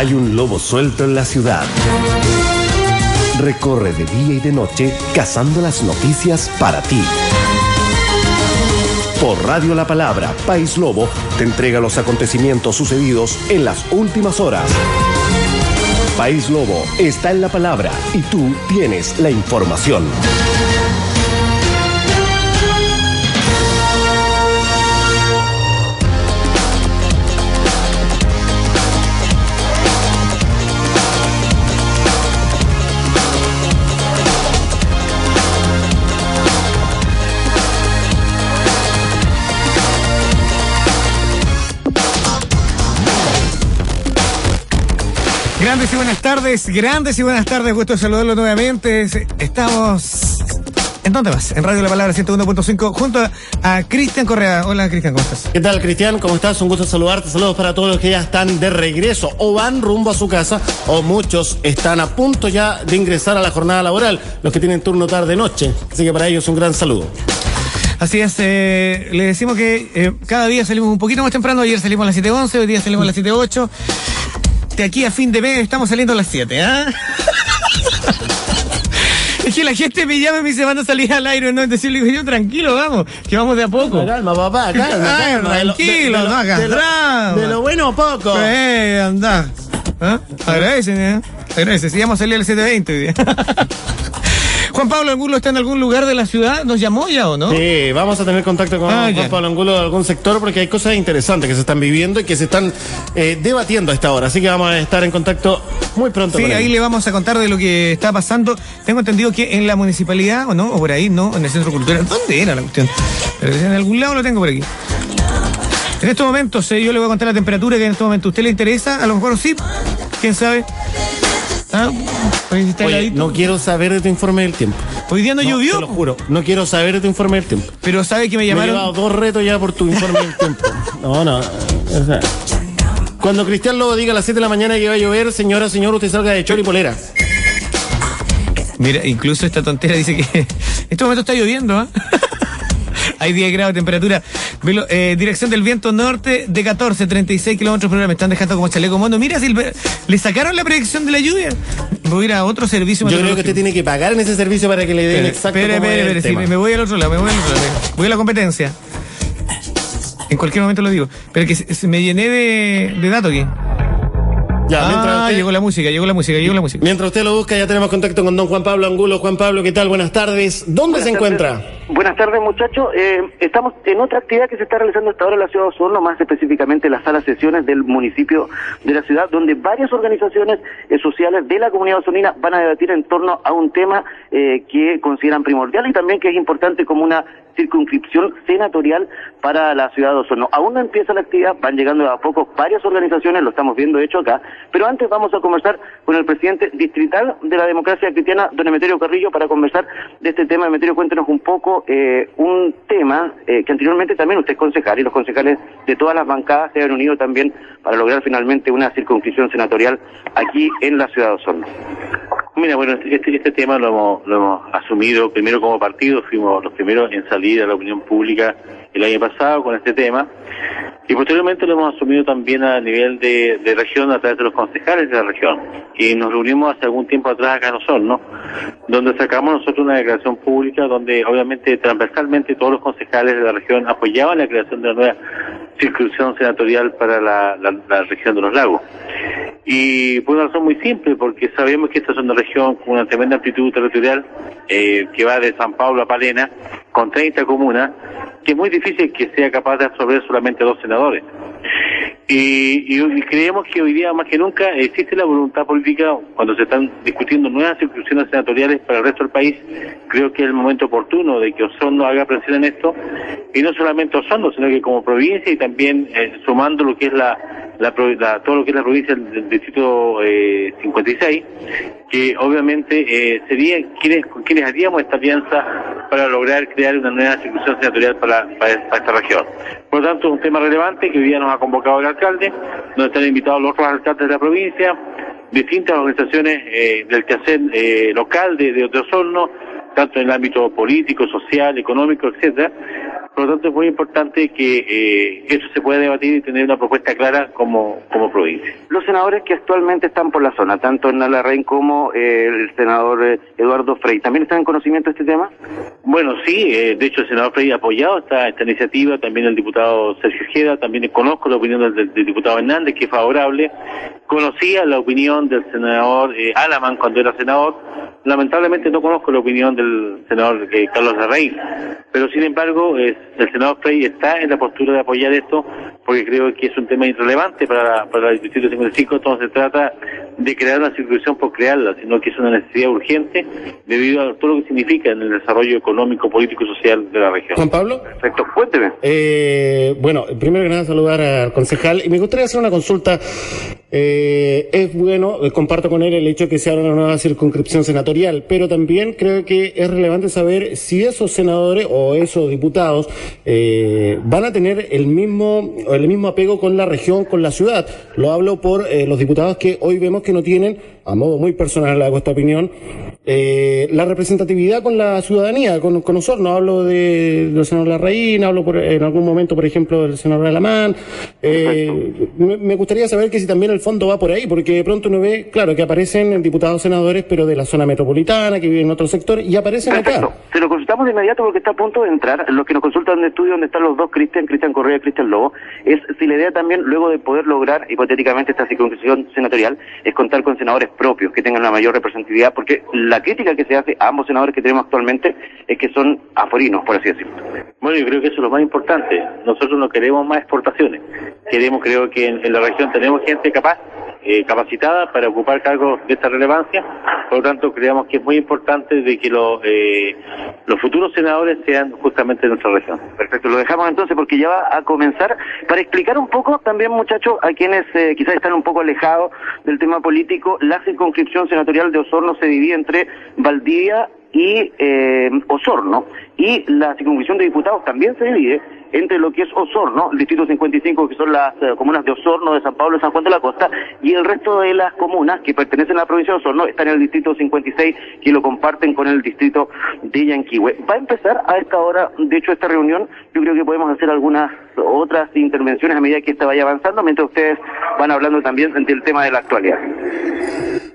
Hay un lobo suelto en la ciudad. Recorre de día y de noche cazando las noticias para ti. Por Radio La Palabra, País Lobo te entrega los acontecimientos sucedidos en las últimas horas. País Lobo está en la palabra y tú tienes la información. Grandes y buenas tardes, grandes y buenas tardes, gusto saludarlos nuevamente. Estamos. ¿En dónde vas? En Radio La Palabra 101.5 junto a, Cristian Correa. Hola Cristian, ¿cómo estás? ¿Qué tal Cristian? ¿Cómo estás? Un gusto saludarte. Saludos para todos los que ya están de regreso o van rumbo a su casa o muchos están a punto ya de ingresar a la jornada laboral, los que tienen turno tarde-noche. Así que para ellos un gran saludo. Así es, eh, le decimos que eh, cada día salimos un poquito más temprano. Ayer salimos a las 7.11, hoy día salimos a las 7.08 aquí a fin de mes estamos saliendo a las 7, ¿ah? Es que la gente me llama y me dice, van a salir al aire, ¿no? Entonces le digo, yo tranquilo, vamos, que vamos de a poco. Calma, papá, calma, calma. Tranquilo, no hagas drama. De lo bueno poco. Eh, anda. ¿Ah? Agradecen, ¿eh? Agradecen, si vamos a salir al 720 Juan Pablo Angulo está en algún lugar de la ciudad. ¿Nos llamó ya o no? Sí, vamos a tener contacto con ah, Juan Pablo Angulo de algún sector porque hay cosas interesantes que se están viviendo y que se están eh, debatiendo a esta hora. Así que vamos a estar en contacto muy pronto. Sí, ahí le vamos a contar de lo que está pasando. Tengo entendido que en la municipalidad, o no, o por ahí, no, en el centro cultural. ¿Dónde era la cuestión? Pero en algún lado lo tengo por aquí. En estos momentos, eh, yo le voy a contar la temperatura que en este momento a usted le interesa. A lo mejor sí, quién sabe. ¿Ah? no quiero saber de tu informe del tiempo. Hoy día no, llovió. Te lo juro. No quiero saber de tu informe del tiempo. Pero sabe que me llamaron. Me he dos retos ya por tu informe del tiempo. No, no. cuando Cristian Lobo diga a las 7 de la mañana que va a llover, señora, señor, usted salga de chor y polera. Mira, incluso esta tontera dice que en este momento está lloviendo, ¿ah? Hay 10 grados de temperatura. Eh, dirección del viento norte de 14, 36 kilómetros por hora. Me están dejando como chaleco mono. Mira, si le sacaron la predicción de la lluvia. Voy a ir a otro servicio. Yo creo que usted tiene que pagar en ese servicio para que le den exacto. Espere, espere, espere. me voy al otro lado, me voy al otro lado. Voy a la competencia. En cualquier momento lo digo. Pero que se, me llené de, de datos aquí. Ya, ah, llegó la música, llegó la música, llegó la música. Mientras usted lo busca, ya tenemos contacto con don Juan Pablo Angulo. Juan Pablo, ¿qué tal? Buenas tardes. ¿Dónde se encuentra? Buenas tardes, muchachos. Eh, estamos en otra actividad que se está realizando hasta ahora en la ciudad de Osorno, más específicamente en la sala sesiones del municipio de la ciudad, donde varias organizaciones eh, sociales de la comunidad osornina van a debatir en torno a un tema eh, que consideran primordial y también que es importante como una circunscripción senatorial para la ciudad de Osorno. Aún no empieza la actividad, van llegando a poco varias organizaciones, lo estamos viendo hecho acá, pero antes vamos a conversar con el presidente distrital de la democracia cristiana, don Emeterio Carrillo, para conversar de este tema. Emeterio, cuéntenos un poco eh, un tema eh, que anteriormente también usted es concejal y los concejales de todas las bancadas se han unido también para lograr finalmente una circunscripción senatorial aquí en la ciudad de Osorno. Mira, bueno, este, este tema lo hemos, lo hemos asumido primero como partido, fuimos los primeros en salir a la opinión pública el año pasado con este tema y posteriormente lo hemos asumido también a nivel de, región a través de los concejales de la región. Y nos reunimos hace algún tiempo atrás acá en Osorno, donde sacamos nosotros una declaración pública donde obviamente transversalmente todos los concejales de la región apoyaban la creación de la nueva circunscripción senatorial para la, región de los lagos. Y por una razón muy simple, porque sabemos que esta es una región con una tremenda amplitud territorial eh, que va de San Pablo a Palena, con 30 comunas, que es muy difícil que sea capaz de absorber solamente dos senadores. Y, creemos que hoy día más que nunca existe la voluntad política cuando se están discutiendo nuevas circunscripciones senatoriales para el resto del país. Creo que es el momento oportuno de que Osorno haga presión en esto y no solamente Osorno, sino que como provincia y también eh, sumando lo que es la, todo lo que es la provincia del, distrito 56, eh, que obviamente eh, sería quienes, quienes haríamos esta alianza para lograr crear una nueva circunscripción senatorial para, para, esta región. Por lo tanto, es un tema relevante que hoy día nos ha convocado el alcalde, donde están invitados los otros alcaldes de la provincia, distintas organizaciones eh, del quehacer eh, local de, de, Osorno, tanto en el ámbito político, social, económico, etcétera, Por lo tanto, es muy importante que eh, eso se pueda debatir y tener una propuesta clara como, como provincia. Los senadores que actualmente están por la zona, tanto en Alarraín como eh, el senador eh, Eduardo Frey, ¿también están en conocimiento de este tema? Bueno, sí, eh, de hecho el senador Frey ha apoyado esta, esta iniciativa, también el diputado Sergio Ojeda, también conozco la opinión del, del diputado Hernández, que es favorable, conocía la opinión del senador Alaman cuando era senador, lamentablemente no conozco la opinión del senador eh, Carlos Larraín, pero sin embargo eh, el senador Frey está en la postura de apoyar esto porque creo que es un tema irrelevante para, para el distrito 55, entonces se trata de crear una circulación por crearla, sino que es una necesidad urgente debido a todo lo que significa en el desarrollo económico, político y social de la región. Juan Pablo. Perfecto, cuénteme. Eh, bueno, primero que nada saludar al concejal y me gustaría hacer una consulta. Eh, es bueno, comparto con él el hecho de que se abra una nueva circunscripción senatorial, pero también creo que es relevante saber si esos senadores o esos diputados eh, van a tener el mismo, el mismo apego con la región, con la ciudad. Lo hablo por eh, los diputados que hoy vemos que no tienen, a modo muy personal hago esta opinión, eh, la representatividad con la ciudadanía, con, con Osorno. Hablo de, del senador Larraín, hablo por, en algún momento, por ejemplo, del senador Alamán. Eh, me, me gustaría saber que si también el fondo va por ahí, porque de pronto uno ve, claro, que aparecen diputados senadores, pero de la zona metropolitana, que viven en otro sector, y aparecen Perfecto. acá. Se lo consultamos de inmediato porque está a punto de entrar. Los que nos consultan en el estudio donde están los dos, Cristian, Cristian Correa y Cristian Lobo, es si la idea también, luego de poder lograr hipotéticamente esta circunscripción senatorial, es contar con senadores propios que tengan una mayor representatividad, porque la crítica que se hace a ambos senadores que tenemos actualmente es que son aforinos, por así decirlo. Bueno, yo creo que eso es lo más importante. Nosotros no queremos más exportaciones. Queremos, creo que en, en la región tenemos gente capaz, eh, capacitada para ocupar cargos de esta relevancia. Por lo tanto, creemos que es muy importante de que los, eh, los futuros senadores sean justamente de nuestra región. Perfecto, lo dejamos entonces porque ya va a comenzar para explicar un poco también, muchachos, a quienes eh, quizás están un poco alejados del tema político, la circunscripción senatorial de Osorno se divide entre Valdivia y eh, Osorno y la circunscripción de diputados también se divide entre lo que es Osorno, el distrito 55 que son las eh, comunas de Osorno, de San Pablo, de San Juan de la Costa y el resto de las comunas que pertenecen a la provincia de Osorno están en el distrito 56 que lo comparten con el distrito de Yanquihue. Va a empezar a esta hora, de hecho esta reunión, yo creo que podemos hacer algunas otras intervenciones a medida que esta vaya avanzando, mientras ustedes van hablando también del tema de la actualidad.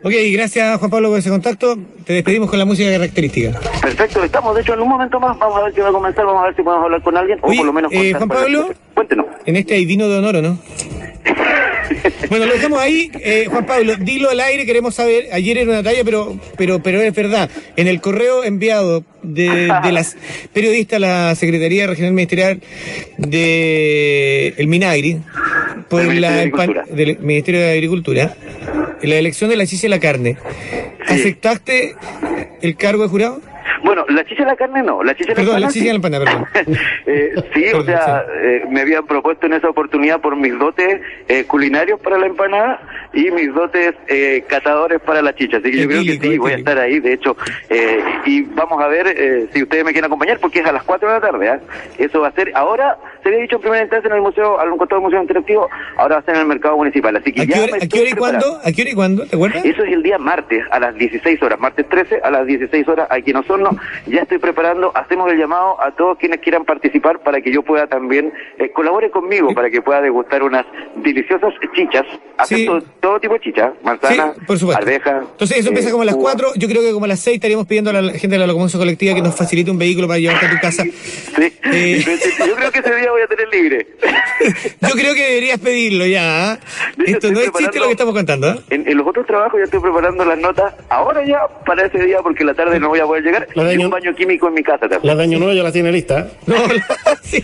Ok, gracias Juan Pablo por ese contacto. Te despedimos con la música característica. Perfecto, estamos de hecho en un momento más, vamos a ver si va a comenzar, vamos a ver si podemos hablar con alguien, o por lo menos eh, contar Juan con Pablo. Cuéntenos. En este hay vino de honor, ¿o no? Bueno, lo dejamos ahí. Eh, Juan Pablo, dilo al aire, queremos saber. Ayer era una talla, pero, pero, pero es verdad. En el correo enviado de, de las periodistas a la Secretaría Regional Ministerial de el Minagri, por la de del Ministerio de Agricultura, en la elección de la chicha y la carne. ¿Aceptaste el cargo de jurado? Bueno, la chicha de la carne no, la chicha de la Perdón, la chicha y la empanada, perdón. Eh, sí, o sea, eh, me habían propuesto en esa oportunidad por mis dotes eh, culinarios para la empanada y mis dotes eh, catadores para la chicha. Así que yo creo que sí, voy a estar ahí, de hecho. eh, y vamos a ver eh, si ustedes me quieren acompañar, porque es a las 4 de la tarde. ¿ah? Eso va a ser, ahora se había dicho en primera instancia en el museo, al costado del Museo Interactivo, ahora va a ser en el mercado municipal. Así que ¿A ya qué hora, a qué hora y cuándo? ¿A qué hora y cuándo? ¿Te acuerdas? Eso es el día martes a las 16 horas, martes 13 a las 16 horas aquí en Ya estoy preparando, hacemos el llamado a todos quienes quieran participar para que yo pueda también, eh, colabore conmigo para que pueda degustar unas deliciosas chichas. Acepto todo tipo de chichas, manzana, Sí, por supuesto. arveja. Entonces eso empieza eh, como a las uva. 4. Yo creo que como a las 6 estaríamos pidiendo a la gente de la locomoción colectiva que nos facilite un vehículo para llevarte a tu casa. Sí, Eh. yo creo que ese día voy a tener libre. Yo creo que deberías pedirlo ya. ¿ah? Hecho, Esto no es chiste lo que estamos contando. ¿ah? En, en los otros trabajos ya estoy preparando las notas ahora ya para ese día porque la tarde no voy a poder llegar. La de y un año- baño químico en mi casa también. La de Año Nuevo ya la tiene lista. No, sí.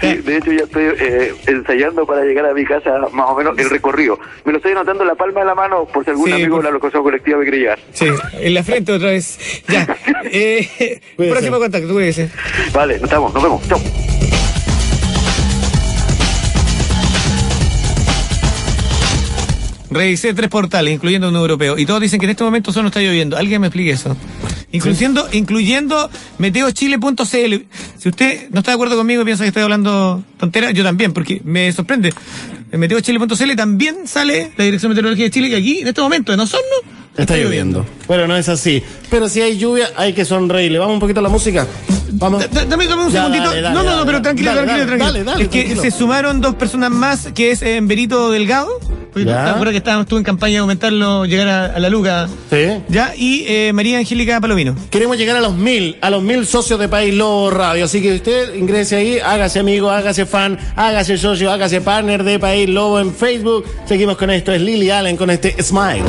Sí, de hecho ya estoy eh, ensayando para llegar a mi casa más o menos el recorrido. Me lo estoy anotando en la palma de la mano por si algún Sí, amigo por- de la locución colectiva me quiere llegar. Sí, en la frente otra vez. Ya. Eh, próximo contacto, cuídese. Vale, nos estamos, nos vemos. Chao. Revisé tres portales, incluyendo uno europeo, y todos dicen que en este momento solo está lloviendo. Alguien me explique eso. Incluyendo, incluyendo meteochile.cl. Si usted no está de acuerdo conmigo y piensa que estoy hablando tontera, yo también, porque me sorprende. En meteochile.cl también sale la Dirección Meteorológica de Chile, que aquí, en este momento, en Osorno, Está lloviendo. Bueno, no es así. Pero si hay lluvia, hay que sonreírle. Vamos un poquito a la música. Vamos. Da- da- Dame, dame un Ya, segundito. dale, dale, no, no, no, pero tranquilo, Dale, tranquilo, dale, tranquilo. dale, dale, es que tranquilo. se sumaron dos personas más, que es eh, Berito Delgado. Tú te acuerdas que estábamos, estuvo en campaña de aumentarlo, llegar a, a la Luca. Sí. Ya, y eh, María Angélica Palomino. Queremos llegar a los mil, a los mil socios de País Lobo Radio. Así que usted ingrese ahí, hágase amigo, hágase fan, hágase socio, hágase partner de País Lobo en Facebook. Seguimos con esto, es Lily Allen con este Smile.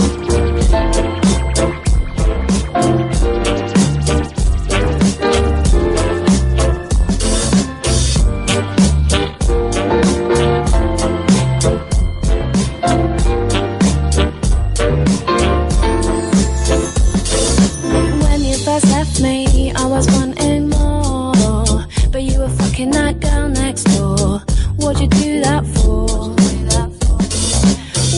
Fucking that girl next door. What'd you do that for?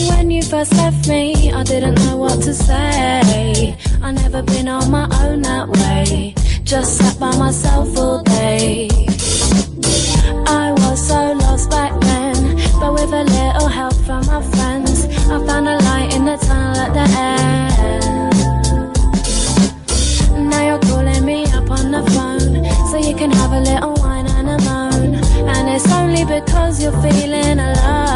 When you first left me, I didn't know what to say. I never been on my own that way. Just sat by myself all day. I was so lost back then, but with a little help from my friends, I found a light in the tunnel at the end. Now you're calling me up on the phone So you can have a little it's only because you're feeling alone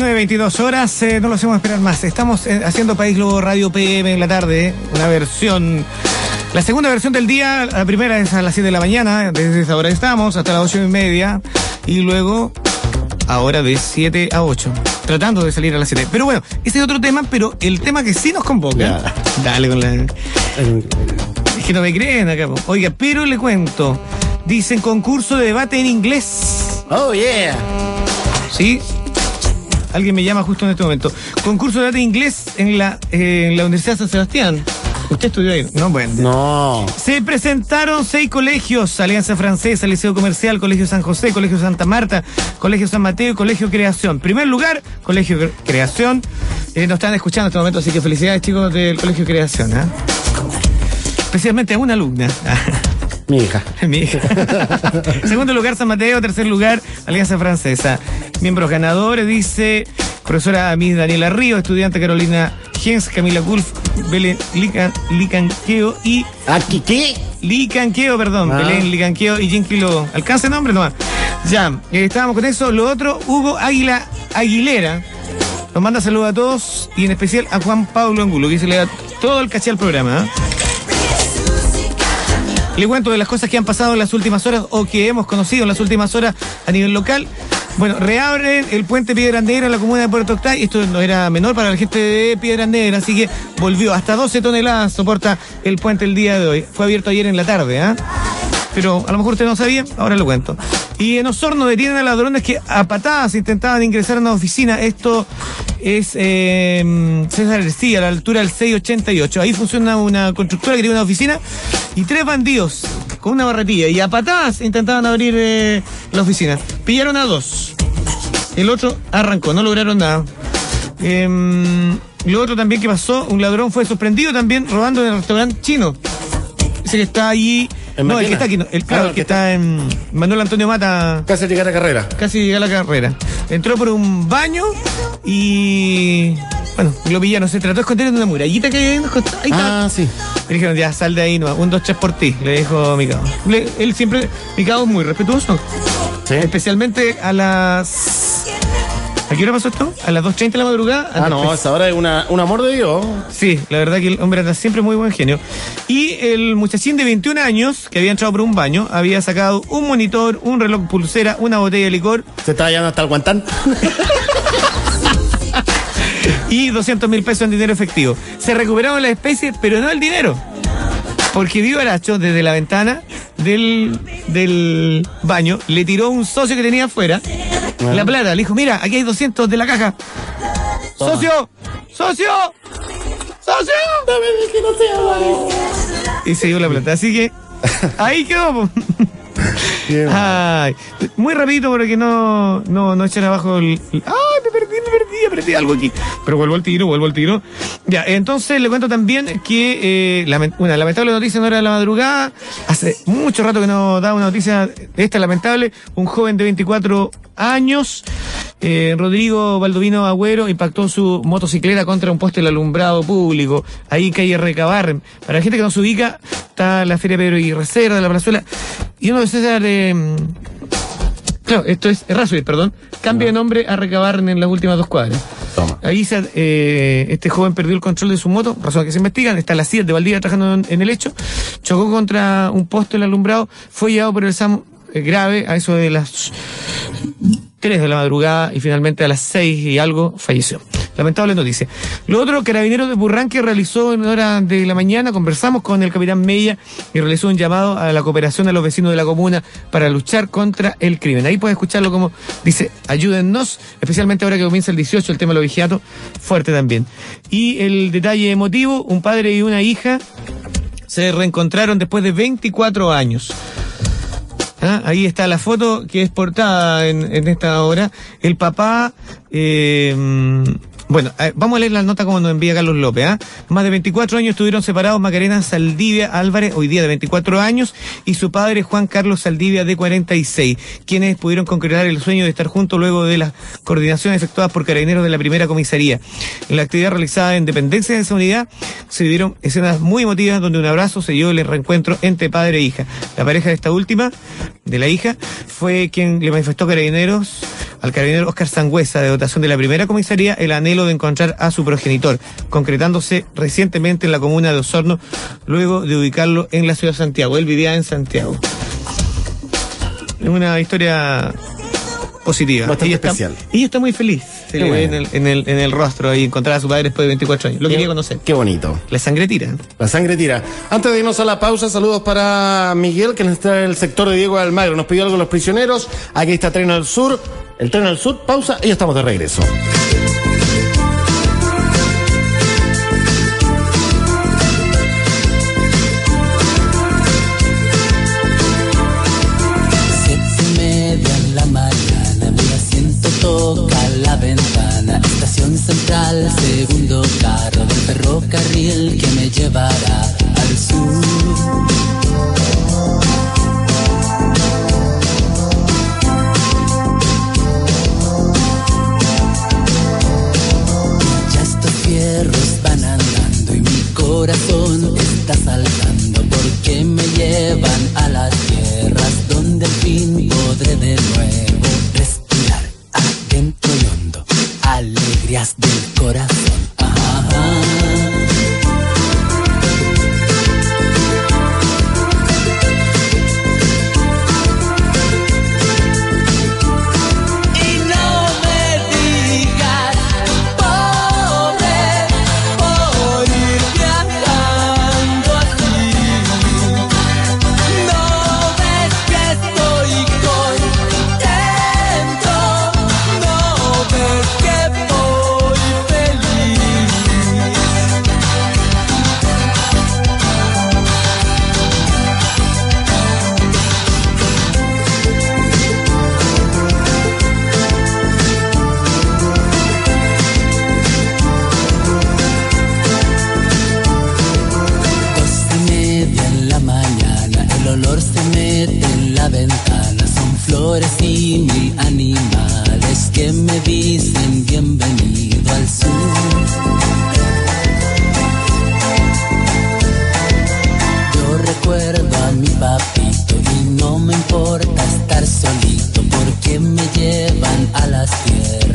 19, 22 horas, eh, no lo hacemos esperar más. Estamos eh, haciendo País Lobo Radio PM en la tarde, eh, una versión, la segunda versión del día, la primera es a las 7 de la mañana, desde esa hora estamos, hasta las 8 y media, y luego, ahora de 7 a 8, tratando de salir a las 7. Pero bueno, ese es otro tema, pero el tema que sí nos convoca, Ya. dale con la... Es que no me creen acá. Oiga, pero le cuento, dicen concurso de debate en inglés. Oh, yeah. ¿Sí? Alguien me llama justo en este momento. Concurso de debate inglés en la, eh, en la Universidad San Sebastián. Usted estudió ahí, ¿no? Bueno. No. Se presentaron seis colegios, Alianza Francesa, Liceo Comercial, Colegio San José, Colegio Santa Marta, Colegio San Mateo y Colegio Creación. Primer lugar, Colegio Cre- Creación. Eh, nos están escuchando en este momento, así que felicidades chicos del Colegio Creación. ¿ah? Especialmente a una alumna. Mi hija. Mi hija. Segundo lugar, San Mateo. Tercer lugar, Alianza Francesa. Miembros ganadores, dice profesora Miss Daniela Río, estudiante Carolina Gens, Camila Gulf, Belén Lican- Licanqueo y ¿Aquí qué? Licanqueo, perdón, Ah. Belén Licanqueo y Jinky lo alcanza el nombre nomás. Ya, eh, estábamos con eso. Lo otro, Hugo Águila Aguilera. Nos manda saludos a todos y en especial a Juan Pablo Angulo, que se le da todo el caché al programa. ¿ah? Le cuento de las cosas que han pasado en las últimas horas o que hemos conocido en las últimas horas a nivel local. Bueno, reabren el puente Piedra Negra en la comuna de Puerto Octay. Esto no era menor para la gente de Piedra Negra, así que volvió. Hasta 12 toneladas soporta el puente el día de hoy. Fue abierto ayer en la tarde, ¿ah? Pero a lo mejor usted no sabía, ahora lo cuento. Y en Osorno detienen a ladrones que a patadas intentaban ingresar a una oficina. Esto es eh, César García, a la altura del 688. Ahí funciona una constructora que tiene una oficina y tres bandidos con una barretilla y a patadas intentaban abrir eh, la oficina. Pillaron a dos. El otro arrancó, no lograron nada. Em, lo otro también que pasó, un ladrón fue sorprendido también robando en el restaurante chino. Ese que está allí. ¿En no, el que está aquí, no, el, Ah, claro, el el que está en Manuel Antonio Mata, Casi llegar a carrera. casi llega a la carrera. Entró por un baño y. Bueno, lo pillaron. Se trató de esconder en una murallita que hay en los costados. Ahí está. Ah, sí. Le dijeron, ya, sal de ahí, no, un, dos, tres por ti, le dijo Micao. Le- él siempre, Micao es muy respetuoso. Sí. Especialmente a las. ¿A qué hora pasó esto? A las 2.30 de la madrugada. Ah, no, esa hora es una, un amor de Dios. Sí, la verdad que el hombre anda siempre muy buen genio. Y el muchachín de 21 años, que había entrado por un baño, había sacado un monitor, un reloj pulsera, una botella de licor Se está llevando hasta el guantán. y 200 mil pesos en dinero efectivo. Se recuperaron las especies, pero no el dinero. Porque Vivo Aracho, desde la ventana del, del baño, le tiró un socio que tenía afuera la plata. Le dijo, mira, aquí hay 200 de la caja. Toma. ¡Socio! ¡Socio! ¡Socio! Y se dio la plata. Así que ahí quedó. Ay, muy rapidito para que no, no, no echar abajo el, el- ¡Ay, me perdí, me perdí, perdí algo aquí! Pero vuelvo al tiro, vuelvo al tiro. Ya, entonces le cuento también que eh, una lamentable noticia no era de la madrugada. Hace mucho rato que no da una noticia esta lamentable. Un joven de 24 años, eh, Rodrigo Baldovino Agüero, impactó su motocicleta contra un poste del alumbrado público, ahí calle Recabar. Para la gente que no se ubica, está la Feria Pedro y Reserva de la Plazuela. Y uno de César, eh, claro, esto es Errázuriz, perdón, cambia de nombre a Recabar en las últimas dos cuadras. Toma. Ahí se, eh, este joven perdió el control de su moto, razón que se investigan, está la CIA de Valdivia trabajando en, en el hecho, chocó contra un poste del alumbrado, fue llevado por el SAM eh, grave a eso de las 3 de la madrugada y finalmente a las 6 y algo falleció. Lamentable noticia. Lo otro, Carabineros de Burranque realizó en hora de la mañana, conversamos con el capitán Mella y realizó un llamado a la cooperación de los vecinos de la comuna para luchar contra el crimen. Ahí puede escucharlo como dice, ayúdennos, especialmente ahora que comienza el 18, el tema de los vigiatos, fuerte también. Y el detalle emotivo, un padre y una hija se reencontraron después de 24 años. Ah, Ahí está la foto que es portada en, en esta hora. El papá, eh, bueno, eh, vamos a leer la nota como nos envía Carlos López. ¿ah? Más de 24 años estuvieron separados Macarena Saldivia Álvarez, hoy día de 24 años, y su padre Juan Carlos Saldivia de 46, quienes pudieron concretar el sueño de estar juntos luego de las coordinaciones efectuadas por carabineros de la primera comisaría. En la actividad realizada en dependencia de esa unidad se vivieron escenas muy emotivas donde un abrazo se dio el reencuentro entre padre e hija. La pareja de esta última, de la hija, fue quien le manifestó carabineros, al carabinero Oscar Sangüesa, de dotación de la primera comisaría, el anhelo de encontrar a su progenitor, concretándose recientemente en la comuna de Osorno, luego de ubicarlo en la ciudad de Santiago. Él vivía en Santiago. Es una historia positiva. Bastante está- especial. ella está muy feliz. Se Qué le ve en bueno. el, en, el, en el rostro y encontrar a su padre después de 24 años. Lo quería conocer. Qué bonito. La sangre tira. La sangre tira. Antes de irnos a la pausa, saludos para Miguel, que está en el sector de Diego Almagro. Nos pidió algo los prisioneros. Aquí está Tren al Sur. El Tren al Sur, pausa y ya estamos de regreso. Mi papito y no me importa estar solito porque me llevan a las tierras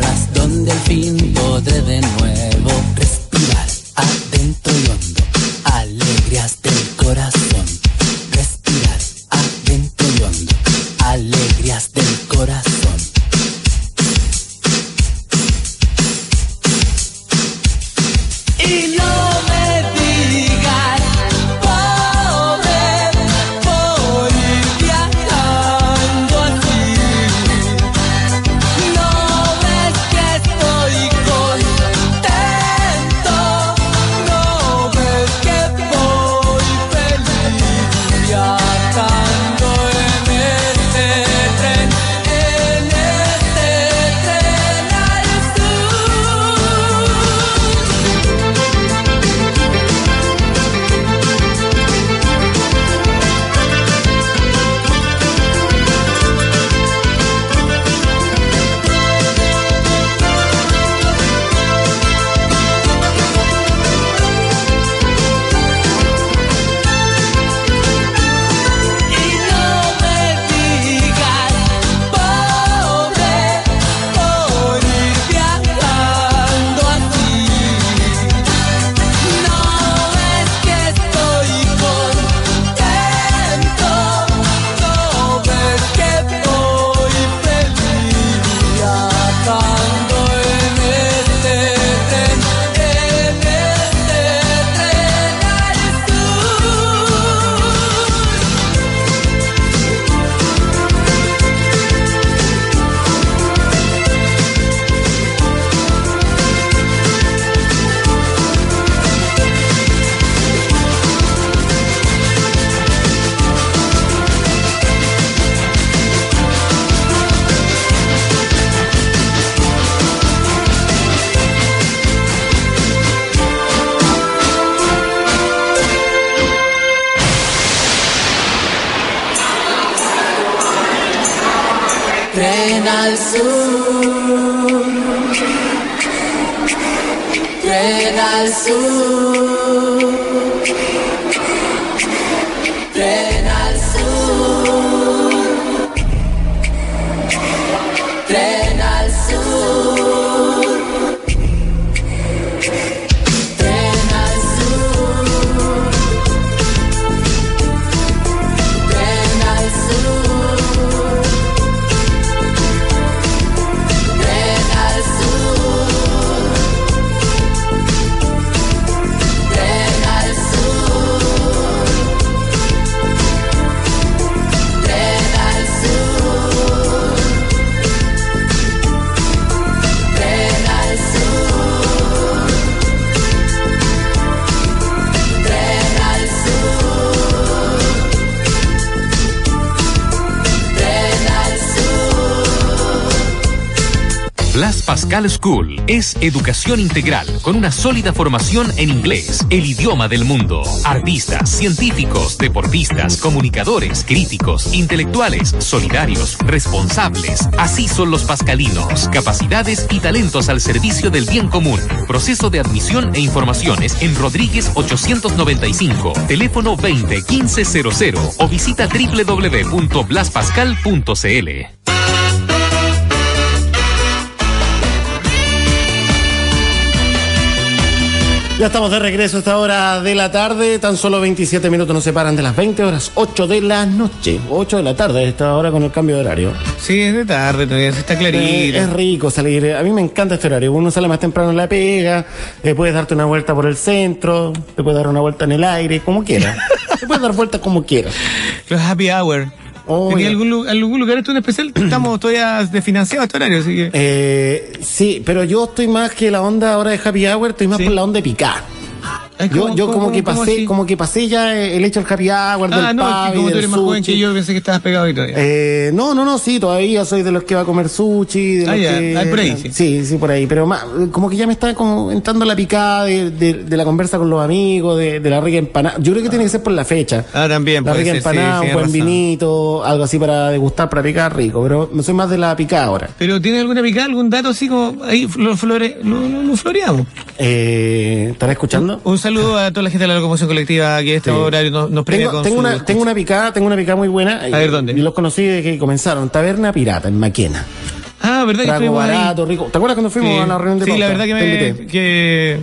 al sur. Tren al sur. School es educación integral con una sólida formación en inglés, el idioma del mundo. Artistas, científicos, deportistas, comunicadores, críticos, intelectuales, solidarios, responsables. Así son los pascalinos. Capacidades y talentos al servicio del bien común. Proceso de admisión e informaciones en Rodríguez 895, teléfono 20 1500 o visita www.blaspascal.cl. Ya estamos de regreso a esta hora de la tarde. Tan solo 27 minutos nos separan de las 20 horas, 8 de la noche, 8 de la tarde, esta hora con el cambio de horario. Sí, es de tarde todavía, sí está Eh, clarito. es rico salir. A mí me encanta este horario. Uno sale más temprano en la pega, eh, puedes darte una vuelta por el centro, te puedes dar una vuelta en el aire, como quieras. te puedes dar vueltas como quieras. Los happy hour. Oh, ¿Tenía algún, algún lugar en especial? Estamos todavía desfinanciados este horario, así que. Eh, sí, pero yo estoy más que la onda ahora de happy hour, estoy más Sí. por la onda de picar. Ay, Yo, ¿cómo- yo como que pasé, así? como que pasé ya el hecho del happy hour, Ah, del no, es que como tú eres más joven que yo, pensé que estabas pegado y todavía. Eh, no, no, no, sí, todavía soy de los que va a comer sushi. De Ah, los ya, que... ah, por ahí, sí. sí. sí, por ahí. Pero más, como que ya me está como entrando la picada de, de, de la conversa con los amigos, de, de la rica empanada. Yo creo que tiene que ser por la fecha. Ah, también La rica ser, sí, empanada, un buen razón. vinito, algo así para degustar, para picar rico. Pero soy más de la picada ahora. Pero ¿tiene alguna picada, algún dato así como ahí lo, flore, lo, lo- lo floreamos? Eh, ¿Estará escuchando? Un saludo a toda la gente de la locomoción colectiva que a este Sí. horario nos, nos premia Tengo, con tengo su una, escucha. tengo una picada, tengo una picada muy buena. A ver, ¿dónde? Y los conocí desde que comenzaron. Taberna Pirata, en Maquena. Ah, ¿verdad que Trago estuvimos ahí? barato, rico. ¿Te acuerdas cuando fuimos Sí. a la reunión de Sí, la verdad que me... invité. Que...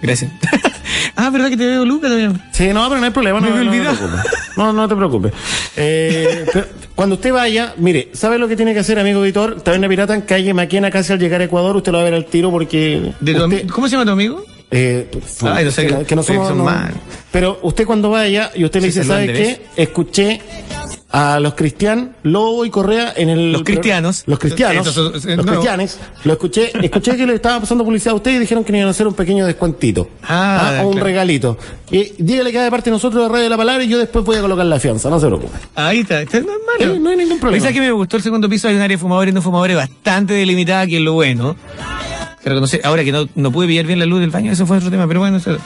Gracias. ah, ¿verdad que te veo Luca también? Sí, no, pero no hay problema. Me No, había no, no te olvidado. preocupes. No, no te preocupes. Eh, pero cuando usted vaya, mire, ¿sabe lo que tiene que hacer, amigo editor? Taberna Pirata en calle Maquena, casi al llegar a Ecuador. Usted lo va a ver al tiro porque. De usted- ¿Cómo se llama tu amigo? Eh, Ay, no sé, que, que- no- somos son no- mal. Pero usted cuando vaya y usted le dice, ¿sabe qué? Escuché a los cristianos, Lobo y Correa en el... Los cristianos. Los cristianos. Los no. cristianos. Lo escuché, escuché que le estaba pasando publicidad a usted y dijeron que le iban a hacer un pequeño descuentito. Ah, o un claro. regalito. Y dígale que de parte de nosotros de Radio de la Palabra y yo después voy a colocar la fianza, no se preocupe. Ahí está, está no es malo. Eh, no hay ningún problema. ¿sabes que me gustó el segundo piso? Hay un área de fumadores y no fumadores bastante delimitada, que es lo bueno. Reconocer, ahora que no, no pude pillar bien la luz del baño, eso fue otro tema, pero bueno, eso-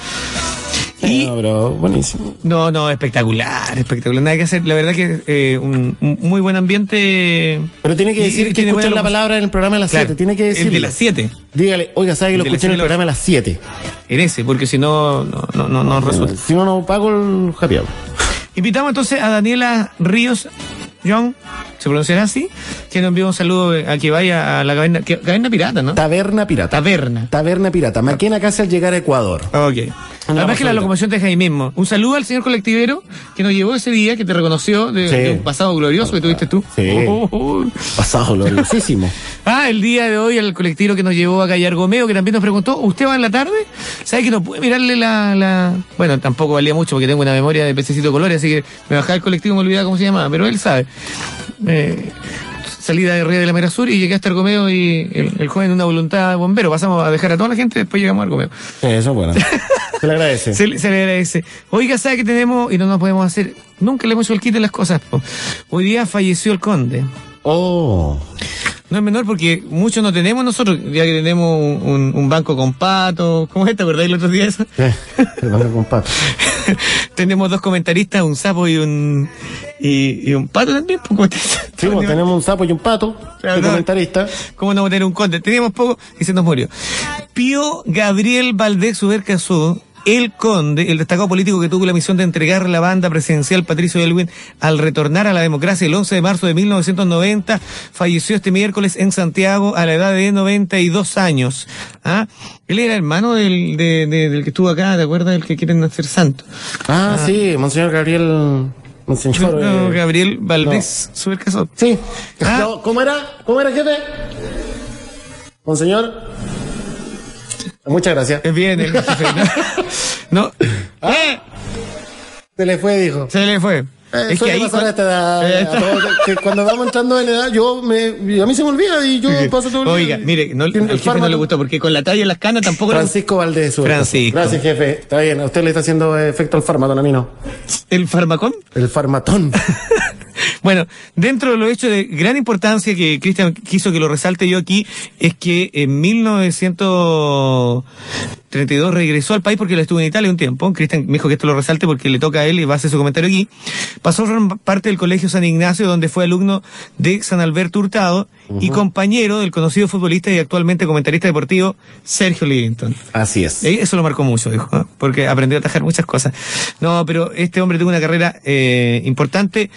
Y, No, pero buenísimo. no, no, espectacular, espectacular. Nada que hacer, la verdad que eh, un, un muy buen ambiente. Pero tiene que decir y que escuchó la palabra en el programa de las Claro, 7. Tiene que el decir. de las 7. Dígale, oiga, ¿sabe que lo El de escuché en el programa a las 7? En ese, porque si no, no, no, no, no resulta. Si no, no pago el happy hour. Invitamos entonces a Daniela Ríos Young, se pronunciará así, que nos envía un saludo a que vaya a la caverna, que- caverna pirata, ¿no? Taberna Pirata. Taberna. Taberna Pirata. Maquena casi al llegar a Ecuador. Ok. Además que la locomoción te deja ahí mismo. Un saludo al señor colectivero que nos llevó ese día, que te reconoció de, Sí. de un pasado glorioso que tuviste tú. Sí. Oh, oh, oh. Pasado gloriosísimo. Ah, el día de hoy al colectivero que nos llevó a Callar Gomeo, que también nos preguntó, ¿usted va en la tarde? ¿Sabe que no puede mirarle la, la... Bueno, tampoco valía mucho porque tengo una memoria de pececito de colores, así que me bajaba el colectivo y me olvidaba cómo se llamaba, pero él sabe. Eh, salida de Río de la Mera Sur y llegué hasta Argomeo y el, el joven una voluntad de bombero. Pasamos a dejar a toda la gente, después llegamos a Argomeo. Eso es bueno. Se le agradece. Se, le- se le agradece. Oiga, ¿sabe que tenemos y no nos podemos hacer? Nunca le hemos hecho el kit de las cosas. po. Hoy día falleció el conde. Oh. No es menor porque muchos no tenemos nosotros, ya que tenemos un, un- un banco con patos. ¿Cómo es? ¿Te acordáis el otro día eso? Eh, el banco con pato. tenemos dos comentaristas, un sapo y un y, y un pato también. pues, ¿cómo te- Sí, pues, tenemos un sapo y un pato. Claro, de comentarista. ¿Cómo no tener un conde? Teníamos poco y se nos murió. Pío Gabriel Valdés Ubercazú, el conde, el destacado político que tuvo la misión de entregar la banda presidencial Patricio Elwin al retornar a la democracia el 11 de marzo de 1990, falleció este miércoles en Santiago a la edad de 92 años. ¿Ah? Él era hermano del, de- de- del que estuvo acá, ¿te acuerdas? Del que quieren hacer santo. Ah, sí, Monseñor Gabriel. Monseñor. No, eh, Gabriel Valdés Ubercazú. Sí. Ah. No, ¿Cómo era? ¿Cómo era, jefe? Monseñor. Muchas gracias. Es bien el jefe, ¿no? no. ¡Eh! Se le fue, dijo. Se le fue. Eh, es que ahí pasar a esta edad, Eh, a todos, que cuando vamos entrando en edad, yo me, a mí se me olvida y yo paso todo el Oiga, mire, no, al jefe no le gustó porque con la talla en las canas tampoco le Francisco Valdés. Uberca. Francisco. Gracias, jefe. Está bien. A usted le está haciendo efecto el farmatón, a mí no. ¿El farmacón? El farmatón. Bueno, dentro de los hechos de gran importancia que Cristian quiso que lo resalte yo aquí, es que en 1932 regresó al país porque él estuvo en Italia un tiempo. Cristian me dijo que esto lo resalte porque le toca a él y va a hacer su comentario aquí. Pasó formar parte del Colegio San Ignacio, donde fue alumno de San Alberto Hurtado y compañero del conocido futbolista y actualmente comentarista deportivo Sergio Livington. Así es. Eh, Eso lo marcó mucho, dijo, ¿eh? porque aprendió a atajar muchas cosas. No, pero este hombre tuvo una carrera eh, importante,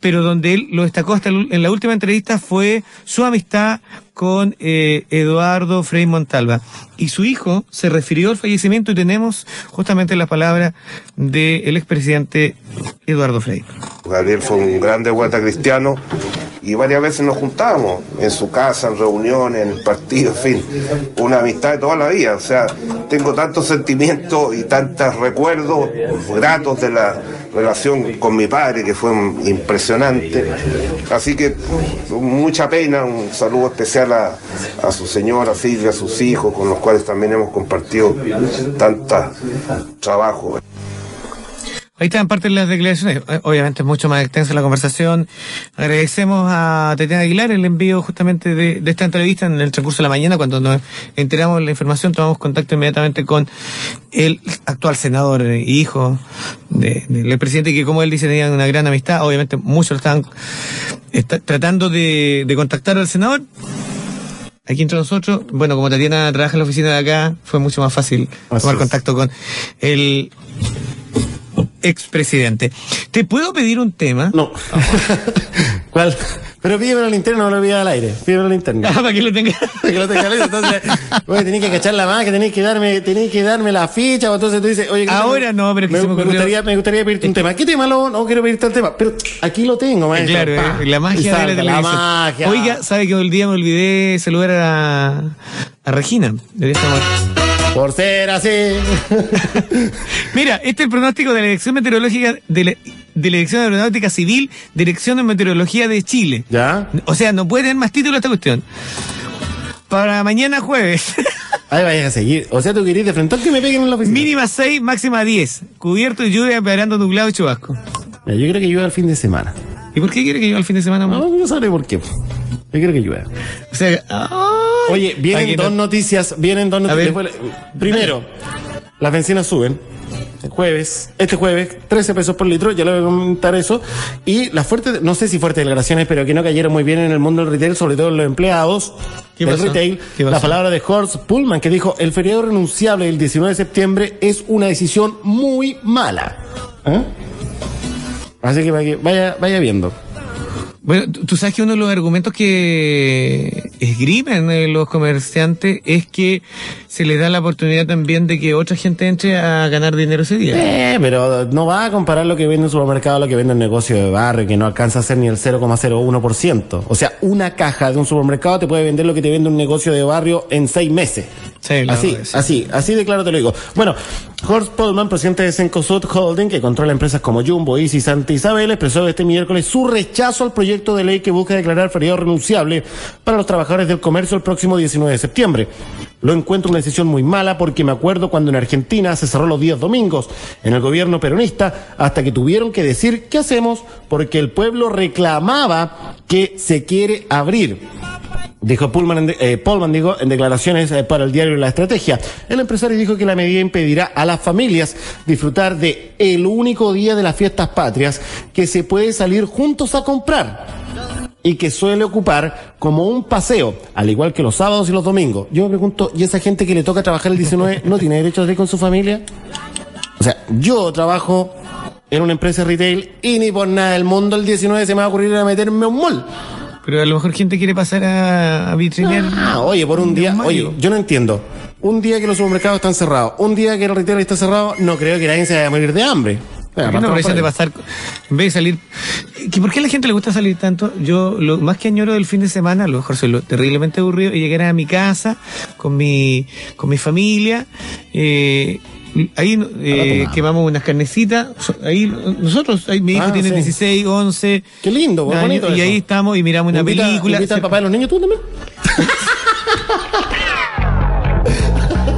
pero donde él lo destacó hasta en la última entrevista fue su amistad con eh, Eduardo Frei Montalva. Y su hijo se refirió al fallecimiento y tenemos justamente las palabras del expresidente Eduardo Frei. Gabriel fue un grande guata cristiano y varias veces nos juntábamos en su casa, en reuniones, en el partido, en fin, una amistad de toda la vida. O sea, tengo tantos sentimientos y tantos recuerdos gratos de la relación con mi padre, que fue impresionante. Así que mucha pena, un saludo especial a, a su señora Silvia, a sus hijos, con los cuales también hemos compartido tanta trabajo. Ahí están parte de las declaraciones. Eh, Obviamente es mucho más extensa la conversación. Agradecemos a Tatiana Aguilar el envío justamente de, de esta entrevista en el transcurso de la mañana. Cuando nos enteramos de la información, tomamos contacto inmediatamente con el actual senador e hijo de- del presidente, que como él dice tenían una gran amistad. Obviamente muchos estaban está- tratando de, contactar al senador. aquí entre nosotros, bueno, como Tatiana trabaja en la oficina de acá, fue mucho más fácil Así tomar es. contacto con el expresidente. ¿Te puedo pedir un tema? No. ¿Cuál? Pero pídeme la linterna, no lo pida al aire. Pídeme la linterna. Ah, para que lo tenga. que lo tenga entonces, oye, tenés que cachar la que tenés que darme, tenés que darme la ficha, o entonces tú dices, oye, Ahora no, pero que me, se me me ocurrió- gustaría, me gustaría pedirte un tema. ¿Qué tema, Lobo? No quiero pedirte el tema, pero aquí lo tengo, maestro. Claro, eh, la magia de la televisión. La magia. Oiga, ¿sabe que el día me olvidé saludar a, a Regina? de esta manera? Por ser así. Mira, este es el pronóstico de la Dirección Meteorológica de la, de la Dirección Aeronáutica Civil, Dirección de Meteorología de Chile. ¿Ya? O sea, no puede tener más título esta cuestión. Para mañana jueves. Ahí vayas a seguir. O sea, tú querés de frente que me peguen en la oficina. Mínima 6, máxima 10. Cubierto y lluvia, esperando nublado y chubasco. Mira, Yo creo que llueve al fin de semana. ¿Y por qué quiere que yo al fin de semana? No, no sabré por qué. Yo creo que llueve. O sea, ¡ay! Oye, vienen dos noticias, vienen dos noticias. Después, primero, las bencinas suben. El jueves, este jueves, 13 pesos por litro, ya le voy a comentar eso. Y las fuertes, no sé si fuertes declaraciones, pero que no cayeron muy bien en el mundo del retail, sobre todo en los empleados ¿Qué del pasó? retail. La palabra de Horst Pullman, que dijo, el feriado renunciable del 19 de septiembre es una decisión muy mala. ¿Eh? Así que vaya, vaya viendo. Bueno, tú sabes que uno de los argumentos que esgrimen eh, los comerciantes es que se les da la oportunidad también de que otra gente entre a ganar dinero ese día. Eh, pero no va a comparar lo que vende un supermercado a lo que vende un negocio de barrio, que no alcanza a ser ni el 0,01%. O sea, una caja de un supermercado te puede vender lo que te vende un negocio de barrio en seis meses. Sí, así, sí. así, así de claro te lo digo. Bueno, Horst Pullman, presidente de Cencosud Holding, que controla empresas como Jumbo, Easy y Santa Isabel, expresó este miércoles su rechazo al proyecto de ley que busca declarar feriado renunciable para los trabajadores del comercio el próximo 19 de septiembre. Lo encuentro una decisión muy mala porque me acuerdo cuando en Argentina se cerró los días domingos en el gobierno peronista hasta que tuvieron que decir qué hacemos porque el pueblo reclamaba que se quiere abrir. Dijo Pullman, eh, Pullman en declaraciones eh, para el diario La Estrategia. El empresario dijo que la medida impedirá a las familias disfrutar de el único día de las fiestas patrias que se puede salir juntos a comprar y que suele ocupar como un paseo, al igual que los sábados y los domingos. Yo me pregunto, ¿y esa gente que le toca trabajar el 19 no tiene derecho a salir con su familia? O sea, yo trabajo en una empresa retail y ni por nada del mundo el 19 se me va a ocurrir a meterme a un mall. Pero a lo mejor gente quiere pasar a, a vitrinear. Ah, oye, por un día, oye, yo no entiendo. Un día que los supermercados están cerrados, un día que el retail está cerrado, no creo que nadie se vaya a morir de hambre. ¿Por qué no salir. ¿Que ¿Por qué a la gente le gusta salir tanto? Yo, lo más que añoro del fin de semana, a lo mejor soy lo terriblemente aburrido, y llegar a mi casa con mi, con mi familia. Eh, ahí eh, quemamos unas carnecitas. Ahí nosotros, ahí mi hijo Ah, tiene sí. 16, 11. Qué lindo, pues, años, bonito Y eso. ahí estamos y miramos una Invita- película. invita al papá de los niños tú también?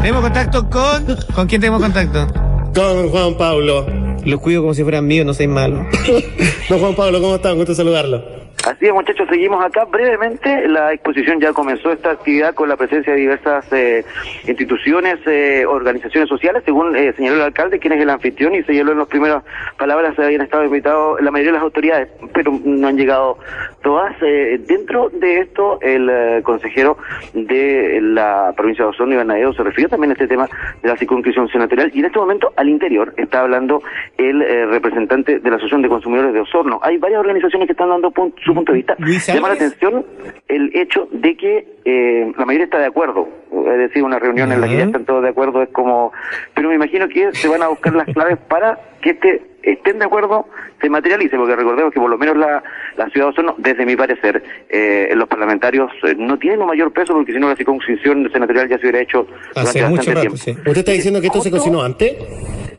Tenemos contacto con. ¿Con quién tenemos contacto? Con Juan Pablo. Los cuido como si fueran míos, no sean malos. Don Juan Pablo, ¿cómo está? Un gusto saludarlo. Así es, muchachos, seguimos acá brevemente. La exposición ya comenzó esta actividad con la presencia de diversas eh, instituciones, eh, organizaciones sociales, según eh, señaló el alcalde, quien es el anfitrión, y señaló en las primeras palabras se habían estado invitados la mayoría de las autoridades, pero no han llegado todas. Eh, dentro de esto, el eh, consejero de la provincia de Osorno, Iván Naedo, se refirió también a este tema de la circunscripción senatorial, y en este momento, al interior, está hablando el eh, representante de la Asociación de Consumidores de Osorno. Hay varias organizaciones que están dando pun- su punto de vista. Llama la atención el hecho de que eh, la mayoría está de acuerdo. Es decir, una reunión en la que ya están todos de acuerdo es como... Pero me imagino que se van a buscar las claves para que este estén de acuerdo, se materialice, porque recordemos que por lo menos la, la ciudad de Osorno, desde mi parecer, eh, los parlamentarios eh, no tienen un mayor peso, porque si no la circuncisión senatorial ya se hubiera hecho Hace durante mucho bastante rato, tiempo. sí. ¿Usted está diciendo que esto se cocinó antes?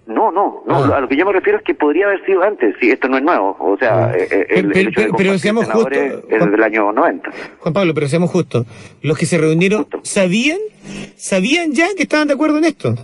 No, no, no. Ah. A lo que yo me refiero es que podría haber sido antes. Si esto no es nuevo. O sea, eh, eh, el, Ah. Hecho de pero- seamos justos, es Juan- del año 90. Juan Pablo, pero seamos justos. Los que se reunieron, ¿sabían? ¿Sabían ya que estaban de acuerdo en esto?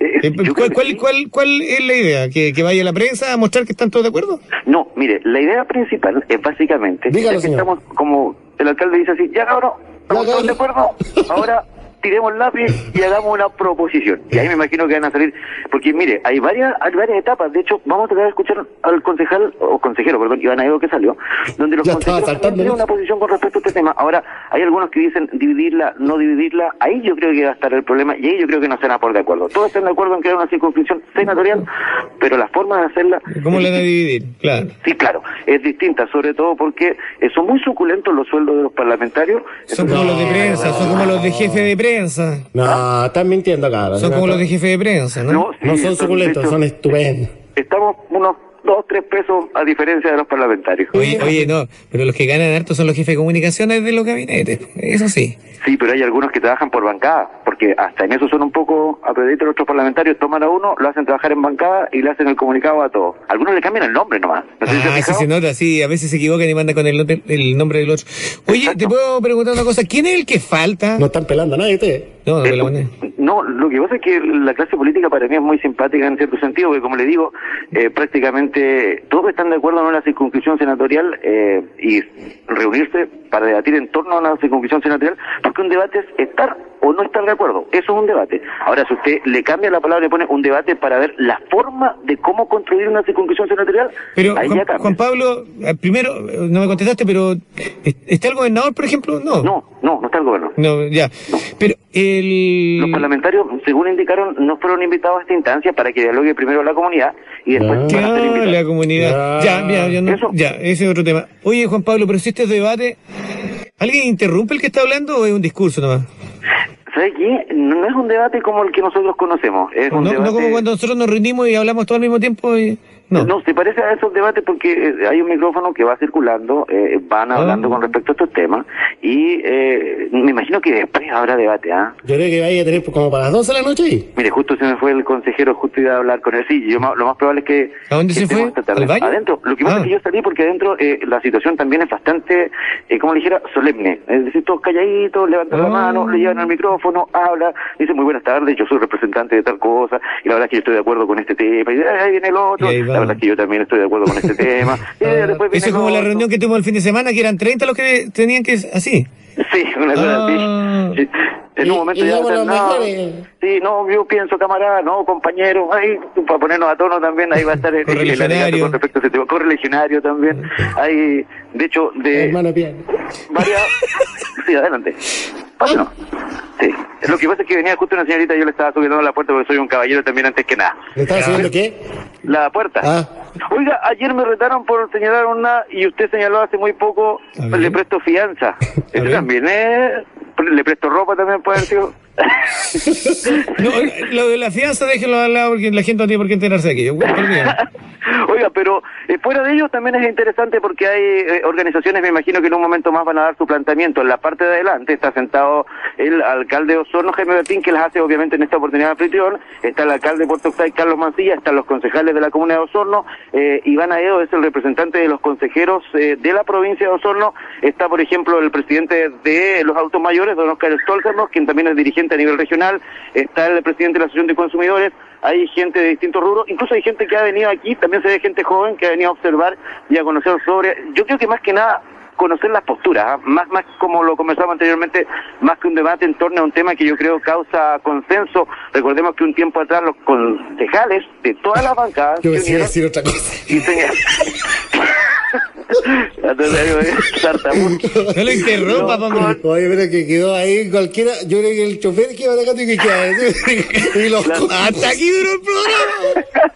Eh, ¿cuál, cuál, sí. cuál, cuál es la idea? ¿Que, que vaya la prensa a mostrar que están todos de acuerdo? No, mire, la idea principal es básicamente Dígalo, que señor. estamos como el alcalde dice así, ya cabrón, estamos todos de acuerdo, ahora tiremos lápiz y hagamos una proposición. Y ahí me imagino que van a salir, porque mire, hay varias, hay varias etapas. De hecho, vamos a tratar de escuchar al concejal, o consejero, perdón, Iván Aedo que salió, donde los Ya consejeros tienen una posición con respecto a este tema. Ahora, hay algunos que dicen dividirla, no dividirla. Ahí yo creo que va a estar el problema y ahí yo creo que no se van a poner de acuerdo. Todos están de acuerdo en crear una circunscripción senatorial, pero la forma de hacerla ¿Cómo le van a dividir? Claro. Sí, claro, es distinta, sobre todo porque eh, son muy suculentos los sueldos de los parlamentarios. Son como los de prensa, son como los de jefe de prensa. No, están mintiendo acá. Son como los de jefe de prensa, ¿no? No, sí, No son suculentos, son estupendos. Estamos unos dos, tres pesos a diferencia de los parlamentarios. Oye, oye, no, pero los que ganan harto son los jefes de comunicaciones de los gabinetes, eso sí. Sí, pero hay algunos que trabajan por bancada, porque hasta en eso son un poco aprendidos nuestros parlamentarios. Toman a uno, lo hacen trabajar en bancada y le hacen el comunicado a todos. Algunos le cambian el nombre nomás. No sé si se ha Ah, sí fijado. se nota, sí, a veces se equivocan y mandan con el, nombre- el nombre del otro. Oye, te puedo preguntar una cosa, ¿quién es el que falta? No están pelando a nadie ustedes. No, Eh. No, lo que pasa es que la clase política para mí es muy simpática en cierto sentido, porque como le digo, eh, prácticamente todos están de acuerdo en una circunscripción senatorial eh, y reunirse para debatir en torno a una circunscripción senatorial, porque un debate es estar o no estar de acuerdo. Eso es un debate. Ahora, si usted le cambia la palabra y pone un debate para ver la forma de cómo construir una circunscripción senatorial, Pero, ahí Juan, ya cambia. Juan Pablo, eh, primero, no me contestaste, pero ¿est- ¿está el gobernador, por ejemplo? No. No, no, no está el gobierno. No, ya. Pero el... Los parlamentarios, según indicaron, no fueron invitados a esta instancia para que dialogue primero la comunidad y después Ya. van a ser Ah, la comunidad. Ya. Ya, ya, ya, no- Eso. ya, ese es otro tema. Oye, Juan Pablo, pero si este es debate, ¿alguien interrumpe el que está hablando o es un discurso nomás? ¿Sabe qué? No, no es un debate como el que nosotros conocemos. Es No, un no debate... como cuando nosotros nos reunimos y hablamos todo al mismo tiempo y... No. No, se parece a esos debates porque eh, hay un micrófono que va circulando, eh, van hablando Ah. con respecto a estos temas y eh, me imagino que después habrá debate, ¿ah? Yo creo que vaya a tener como para las 12 de la noche ahí. Mire, justo se me fue el consejero, justo iba a hablar con él. Sí, yo lo más probable es que. ¿A dónde que se fue? ¿Al baño? Adentro. Lo que pasa Ah. es que yo salí porque adentro eh, la situación también es bastante, eh, como le dijera, solemne. Es decir, todos calladitos, levantan la Ah. mano, le llevan el micrófono, habla, dice muy buenas tardes, yo soy representante de tal cosa, y la verdad es que yo estoy de acuerdo con este tema, y ahí viene el otro, Y ahí va. La verdad es que yo también estoy de acuerdo con este tema. y Ah, después viene eso es como la reunión que tuvimos el fin de semana, que eran 30 los que tenían que... Así. Sí, una cosa Ah. así. En Y- un momento y ya los no, sí, no, yo pienso camarada, no, compañero, ahí, para ponernos a tono también, ahí va a estar el, el Correligionario. con respecto a ese tema, correligionario también, hay, de hecho, de Hermano Piano. varias, sí, adelante, pásenos. Sí, lo que pasa es que venía justo una señorita, yo le estaba subiendo a la puerta porque soy un caballero también antes que nada. ¿Le estaba subiendo qué? La puerta. Ah. Oiga, ayer me retaron por señalar una y usted señaló hace muy poco, le presto fianza. Eso también es... Le presto ropa también puede haber. No, lo de la fianza déjenlo al lado porque la gente no tiene por qué enterarse de aquello. Oiga, pero eh, fuera de ellos también es interesante porque hay eh, organizaciones, me imagino que en un momento más van a dar su planteamiento. En la parte de adelante está sentado el alcalde de Osorno, Jaime Bertín, que las hace obviamente en esta oportunidad de anfitrión. Está el alcalde de Puerto Octay, Carlos Mancilla, están los concejales de la comuna de Osorno. Eh, Iván Aedo es el representante de los consejeros eh, de la provincia de Osorno. Está, por ejemplo, el presidente de los autos mayores, don Oscar Stolzernos, quien también es dirigente a nivel regional. Está el presidente de la Asociación de Consumidores hay gente de distintos rubros, incluso hay gente que ha venido aquí, también se ve gente joven que ha venido a observar y a conocer sobre, yo creo que más que nada conocer las posturas, ¿ah? más más como lo conversamos anteriormente, más que un debate en torno a un tema que yo creo causa consenso. Recordemos que un tiempo atrás los concejales de todas las bancadas Yo se unieron decir otra cosa. y tartamudo. No lo interrumpa, No, hombre. Oye, pero que quedó ahí cualquiera. Yo creo que el chofer que iba atacando y que queda. Y los. Hasta aquí duró el programa.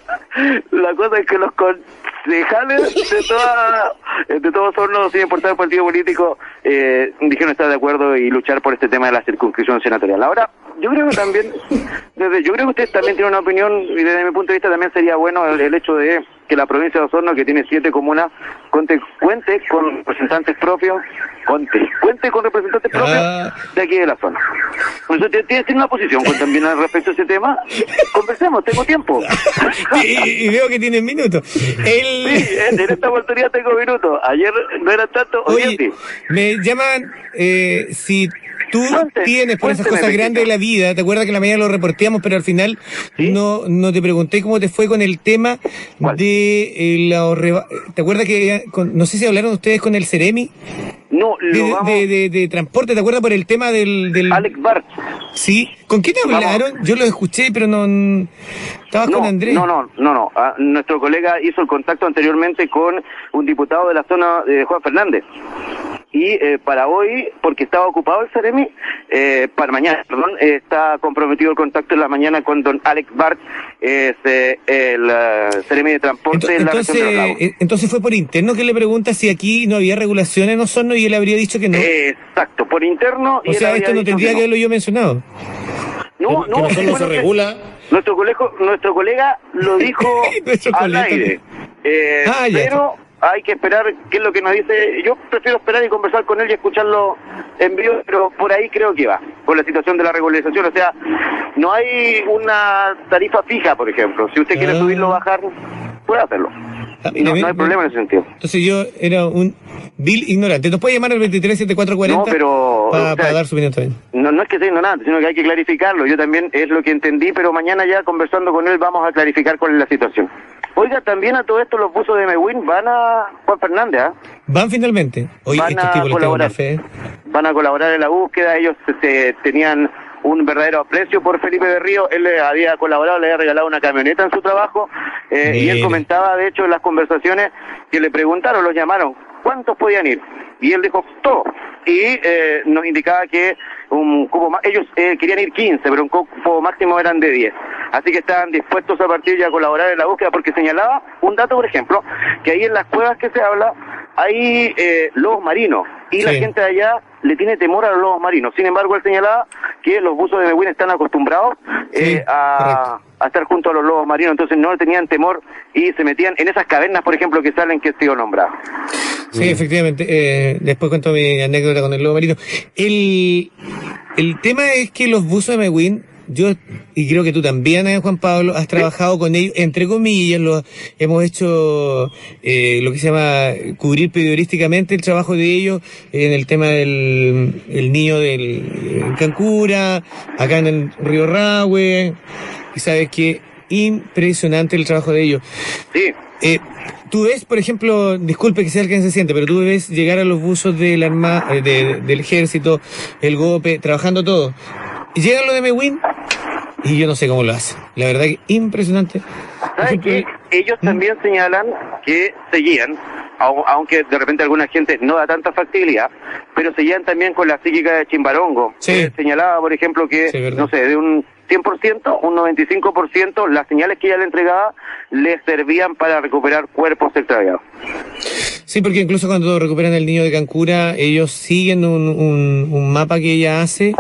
La cosa es que los concejales de toda, de todos hornos, sin importar el partido político, eh, dijeron estar de acuerdo y luchar por este tema de la circunscripción senatorial. Ahora, yo creo que también, desde, yo creo que ustedes también tienen una opinión y desde mi punto de vista también sería bueno el, el hecho de que la provincia de Osorno, que tiene siete comunas, cuente, cuente con representantes propios, cuente, cuente con representantes propios Ah. de aquí de la zona. Entonces, ¿tiene, tiene una posición también al respecto a ese tema? Conversemos, tengo tiempo. Y, y veo que tienen minutos. Sí, El... en en esta oportunidad tengo minutos. Ayer no era tanto, hoy me llaman, eh, si tú Cuente, tienes por esas cosas grandes la vida, ¿te acuerdas que la mañana lo reporteamos, pero al final ¿Sí? no, no te pregunté cómo te fue con el tema ¿Cuál? de eh, la reba- ¿Te acuerdas que, con- no sé si hablaron ustedes con el Ceremi? No, lo de, vamos... de- de- de transporte, ¿te acuerdas por el tema del... del... Alex Bart. Sí. ¿Con quién Vamos. hablaron? Yo lo escuché, pero no... Estabas No, con Andrés. no, no, no, no. Ah, nuestro colega hizo el contacto anteriormente con un diputado de la zona de Juan Fernández. Y eh, para hoy, porque estaba ocupado el Ceremi, eh, para mañana, perdón, eh, está comprometido el contacto en la mañana con don Alex Bart, es eh, el eh, Ceremi de Transporte Ento- en la región de los Entonces, lagos. entonces fue por interno que le pregunta si aquí no había regulaciones en Osorno y él habría dicho que no. Exacto, por interno. y o él sea, esto no tendría que que haberlo yo mencionado. No, que no, no solo bueno, se que- regula. Nuestro colega, nuestro colega lo dijo Nuestro al colega. aire. Eh, Ah, ya. pero hay que esperar qué es lo que nos dice. Yo prefiero esperar y conversar con él y escucharlo en vivo, pero por ahí creo que va, por la situación de la regularización. O sea, no hay una tarifa fija, por ejemplo. Si usted quiere Ah. subirlo o bajar, puede hacerlo. Ah, No, hay problema en ese sentido. Entonces yo era un vil ignorante. ¿Nos puede llamar al 237440? No, pero, Para o sea, dar su opinión también. No, no es que sea ignorante, sino que hay que clarificarlo. Yo también es lo que entendí, pero mañana ya conversando con él vamos a clarificar cuál es la situación. Oiga, también a todo esto los buzos de Mewin van a Juan Fernández, ¿ah? Van finalmente. Oye, Van estos a tipos colaborar. fe. Van a colaborar en la búsqueda. Ellos este, tenían un verdadero aprecio por Felipe de Río. Él le había colaborado, le había regalado una camioneta en su trabajo. eh, y él comentaba, de hecho, en las conversaciones que le preguntaron, los llamaron, ¿cuántos podían ir? Y él dijo, todo. Y eh, nos indicaba que un cupo más, ellos eh, querían ir 15, pero un cupo máximo eran de 10. Así que estaban dispuestos a partir y a colaborar en la búsqueda, porque señalaba un dato, por ejemplo, que ahí en las cuevas que se habla hay eh, lobos marinos. Y la gente de allá le tiene temor a los lobos marinos. Sin embargo, él señalaba que los buzos de Mewin están acostumbrados Sí, eh, a, estar junto a los lobos marinos, entonces no le tenían temor y se metían en esas cavernas, por ejemplo, que salen que he sido nombrado. Sí, efectivamente. Eh, después cuento mi anécdota con el lobo marino. El, el tema es que los buzos de Mewin, yo, y creo que tú también, eh, Juan Pablo, has trabajado con ellos, entre comillas, lo, hemos hecho eh, lo que se llama cubrir periodísticamente el trabajo de ellos en el tema del el niño del en Cancura, acá en el Río Rahue, y sabes que impresionante el trabajo de ellos. Sí, Eh, tú ves, por ejemplo, disculpe que sea el que se siente, pero tú ves llegar a los buzos del arma, eh, de- del ejército, el GOPE, trabajando todo. Llegan los de Mewin y yo no sé cómo lo hacen. La verdad que impresionante. ¿Sabes qué? Ellos también señalan que seguían, au- aunque de repente alguna gente no da tanta factibilidad, pero seguían también con la psíquica de Chimbarongo. Sí. Eh, señalaba, por ejemplo, que, Sí, no sé, de un 100%, un 95%, las señales que ella le entregaba les servían para recuperar cuerpos extraviados. Sí, porque incluso cuando recuperan el niño de Cancura, ellos siguen un, un, un mapa que ella hace.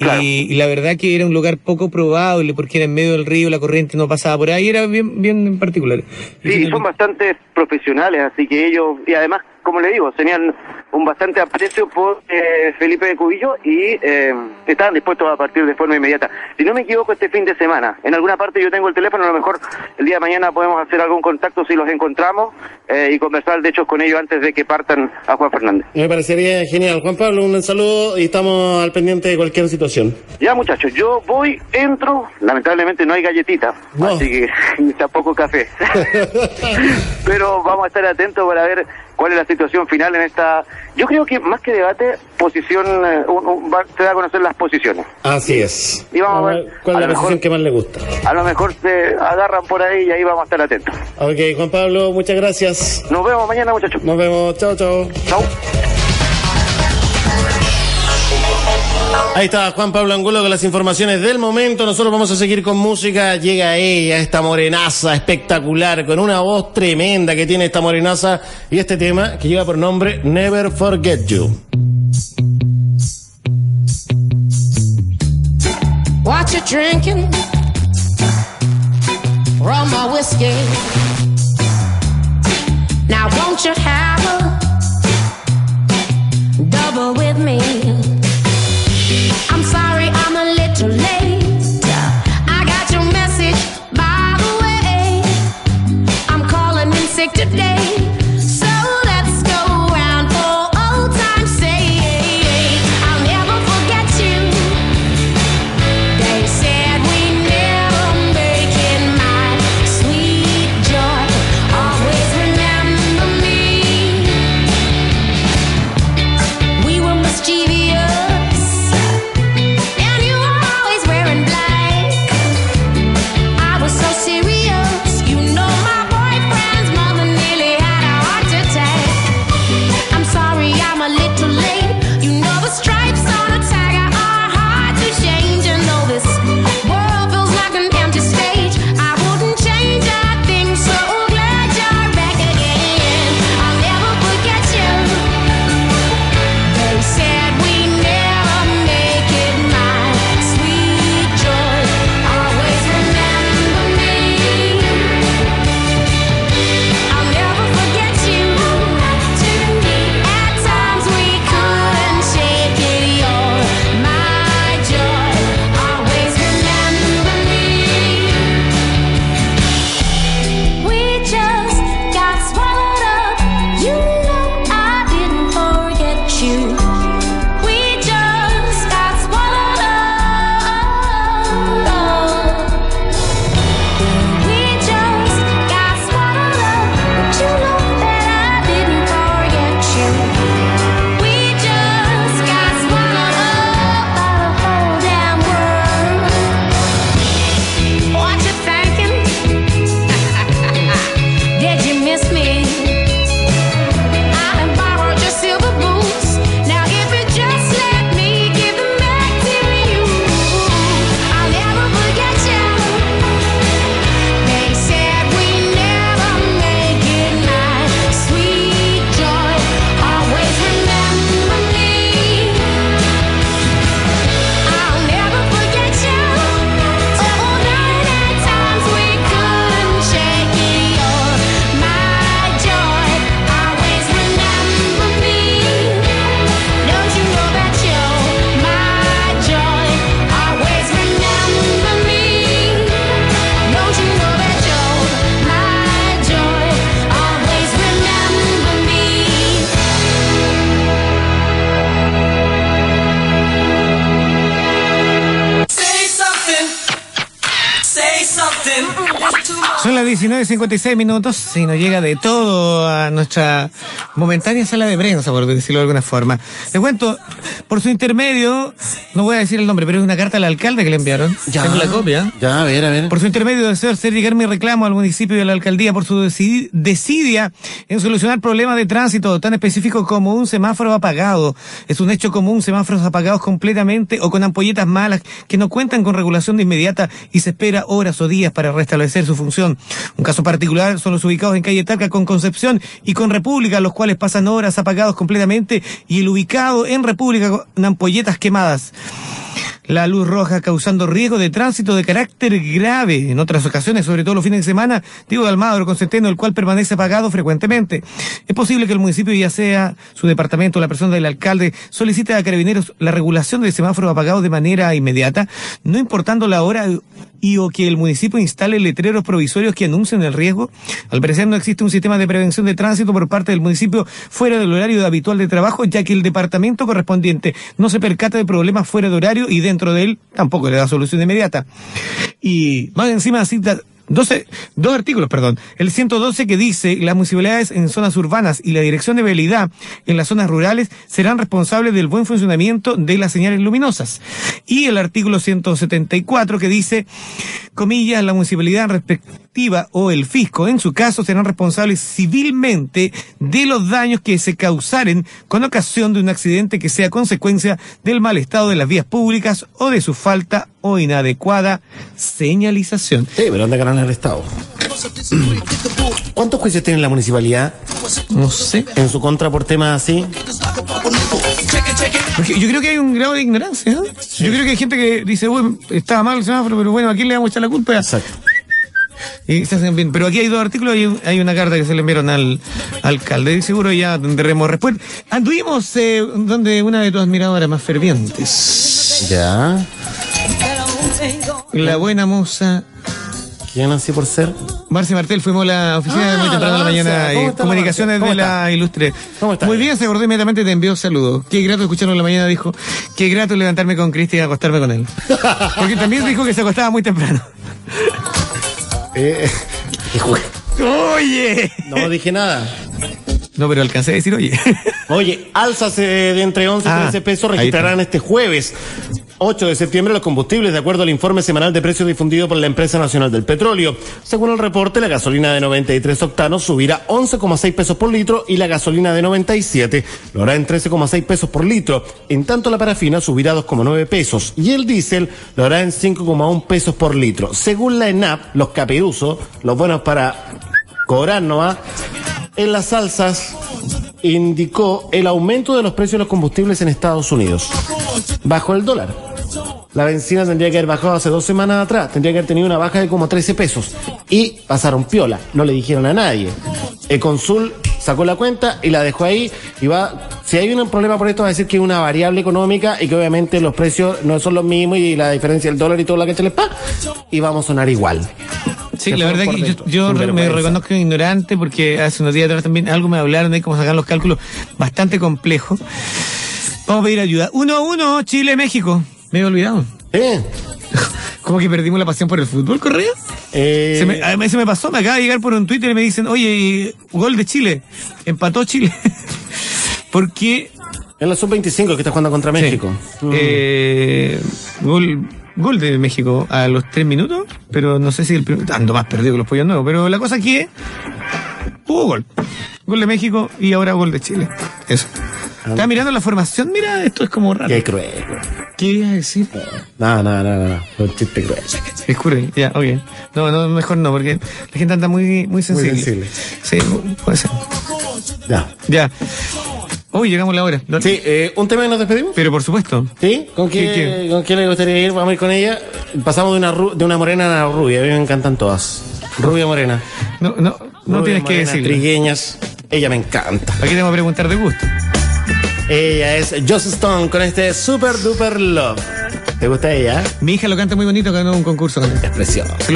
Y, Claro. y la verdad que era un lugar poco probable porque era en medio del río, la corriente no pasaba por ahí, era bien, bien en particular. Sí, son bastante profesionales, así que ellos, y además, como le digo, tenían un bastante aprecio por eh, Felipe de Cubillo y eh, estaban dispuestos a partir de forma inmediata. Si no me equivoco, este fin de semana, en alguna parte yo tengo el teléfono, a lo mejor el día de mañana podemos hacer algún contacto si los encontramos eh, y conversar de hecho con ellos antes de que partan a Juan Fernández. Me parecería genial. Juan Pablo, un saludo y estamos al pendiente de cualquier situación. Ya muchachos, yo voy, entro, lamentablemente no hay galletita, No. así que tampoco café. Pero vamos a estar atentos para ver cuál es la situación final en esta... Yo creo que más que debate, posición, eh, un- un- va- se da a conocer las posiciones. Así es. Y vamos a ver, ¿Cuál a es la lo posición mejor- que más le gusta? A lo mejor se agarran por ahí y ahí vamos a estar atentos. Ok, Juan Pablo, muchas gracias. Nos vemos mañana muchachos. Nos vemos. Chao, chao. Chao. Ahí está Juan Pablo Angulo con las informaciones del momento. Nosotros vamos a seguir con música. Llega ella, esta morenaza espectacular, con una voz tremenda que tiene esta morenaza y este tema que lleva por nombre Never Forget You. What you drinking? Rum or whiskey? Now won't you have a double with me? Little late. Son las 19.56 minutos y nos llega de todo a nuestra momentánea sala de prensa, por decirlo de alguna forma. Les cuento, por su intermedio, no voy a decir el nombre, pero es una carta al alcalde que le enviaron. Ya. Tengo la copia. Ya, a ver, a ver. Por su intermedio deseo hacer llegar mi reclamo al municipio y a la alcaldía por su decidi- desidia en solucionar problemas de tránsito tan específicos como un semáforo apagado. Es un hecho común semáforos apagados completamente o con ampolletas malas que no cuentan con regulación de inmediata y se espera horas o días para restablecer su función. Un caso particular son los ubicados en calle Talca con Concepción y con República, los cuales pasan horas apagados completamente y el ubicado en República con ampolletas quemadas. La luz roja causando riesgo de tránsito de carácter grave. En otras ocasiones, sobre todo los fines de semana, Diego de Almagro con Centeno, el cual permanece apagado frecuentemente. Es posible que el municipio, ya sea su departamento o la persona del alcalde, solicite a carabineros la regulación de semáforos apagados de manera inmediata, no importando la hora y o que el municipio instale letreros provisorios que anuncien el riesgo. Al parecer no existe un sistema de prevención de tránsito por parte del municipio fuera del horario habitual de trabajo, ya que el departamento correspondiente no se percata de problemas fuera de horario y dentro de él tampoco le da solución inmediata. Y más encima cita 12, dos artículos, perdón. El 112 que dice las municipalidades en zonas urbanas y la dirección de vialidad en las zonas rurales serán responsables del buen funcionamiento de las señales luminosas. Y el artículo 174 que dice, comillas, la municipalidad o el fisco, en su caso, serán responsables civilmente de los daños que se causaren con ocasión de un accidente que sea consecuencia del mal estado de las vías públicas o de su falta o inadecuada señalización. Sí, pero ¿dónde ganan el Estado? ¿Cuántos juicios tiene la municipalidad No sé. en su contra por temas así? Porque yo creo que hay un grado de ignorancia. ¿no? Yo creo que hay gente que dice, bueno, estaba mal el semáforo, pero bueno, ¿a quién le vamos a echar la culpa? Exacto. Y se hacen bien. Pero aquí hay dos artículos y hay, una carta que se le enviaron al alcalde. Y seguro ya tendremos respuesta. Anduvimos eh, donde una de tus admiradoras más fervientes. Ya. La buena moza. ¿Quién así por ser? Marcia Martel, fuimos a la oficina Ah, muy temprano de la mañana. ¿Cómo y está, comunicaciones de ¿Cómo la ilustre. ¿Cómo está? Muy bien, se acordó inmediatamente te envió saludos. Qué grato escucharlo en la mañana, dijo. Qué grato levantarme con Cristian y acostarme con él. Porque también dijo que se acostaba muy temprano. Eh, ¡Oye! no dije nada. No, pero alcancé a decir, oye. Oye, alzas de entre 11 y Ah, 13 pesos registrarán este jueves. 8 de septiembre los combustibles, de acuerdo al informe semanal de precios difundido por la Empresa Nacional del Petróleo. Según el reporte, la gasolina de 93 octanos subirá 11,6 pesos por litro y la gasolina de 97 lo hará en 13,6 pesos por litro. En tanto, la parafina subirá 2,9 pesos y el diésel lo hará en 5,1 pesos por litro. Según la ENAP, los caperuzos, los buenos para cobrar nomás, en las alzas indicó el aumento de los precios de los combustibles en Estados Unidos. Bajo el dólar. La benzina tendría que haber bajado hace dos semanas atrás, tendría que haber tenido una baja de como 13 pesos. Y pasaron piola, no le dijeron a nadie. Econsul sacó la cuenta y la dejó ahí y va, si hay un problema por esto va a decir que es una variable económica y que obviamente los precios no son los mismos y la diferencia del dólar y todo lo que se les paga y vamos a sonar igual. Sí, la verdad que yo, dentro, me reconozco ignorante porque hace unos días atrás también algo me hablaron de cómo sacar los cálculos bastante complejo. Vamos a pedir ayuda. Uno a uno, Chile-México. Me había olvidado. ¿Eh? ¿Cómo que perdimos la pasión por el fútbol, Correa? Eh, Se me, a mí se me pasó, me acaba de llegar por un Twitter y me dicen, oye, gol de Chile. Empató Chile. Porque En la sub-25 que está jugando contra México. Mm. eh, gol, gol de México a los tres minutos, pero no sé si el primer, ando más perdido que los pollos nuevos, pero la cosa aquí es, hubo gol. Gol de México y ahora gol de Chile. Eso. Estaba mirando la formación, mira, esto es como raro. Qué cruel. ¿Qué ibas a decir? No, no, no, no, no. Un chiste cruel. Es cruel, ya, ok. No, no, mejor no, porque la gente anda muy, muy sensible. sensible. Sí, puede ser. Ya. Ya. Hoy llegamos la hora. Sí, eh, un tema que nos despedimos. Pero por supuesto. ¿Sí? ¿Con ¿Qué, qué, qué? ¿Con quién le gustaría ir? Vamos a ir con ella. Pasamos de una, ru- de una morena a una rubia. A mí me encantan todas. Rubia morena. No, no, no Rubia, tienes que morena, decirlo. Trigueñas. Ella me encanta. Aquí te vamos a preguntar de gusto. Ella es Joss Stone con este Super Duper Love. ¿Te gusta ella? Mi hija lo canta muy bonito, ganó un concurso con él. Es precioso. Se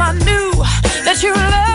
I knew that you love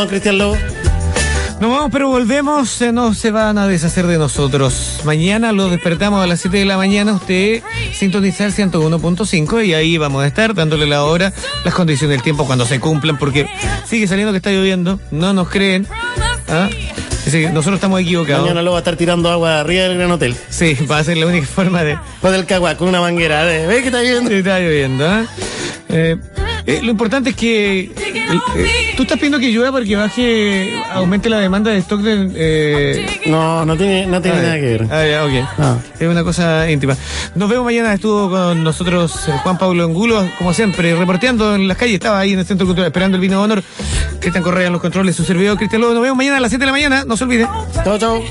don Cristian Lobo. Nos vamos, pero volvemos, no se van a deshacer de nosotros. Mañana lo despertamos a las 7 de la mañana, usted sintonizar 101.5 y ahí vamos a estar dándole la hora, las condiciones del tiempo cuando se cumplan, porque sigue saliendo que está lloviendo, no nos creen. ¿ah? Que nosotros estamos equivocados. Mañana lo va a estar tirando agua arriba del Gran Hotel. Sí, va a ser la única forma de... Pues del Caguá, con una manguera. ¿Ves que está viendo? Sí, está lloviendo, ¿ah? Eh, eh, lo importante es que eh, tú estás pidiendo que llueva porque baje, aumente la demanda de stock del... eh, No, no tiene, no tiene Ah, nada que ver. Ah, ya, ok. Ah. Es una cosa íntima. Nos vemos mañana. Estuvo con nosotros eh, Juan Pablo Angulo, como siempre, reporteando en las calles. Estaba ahí en el Centro Cultural esperando el vino de honor. Cristian Correa en los controles, su servidor Cristian Lobo. Nos vemos mañana a las 7 de la mañana. No se olvide. Chao, chao.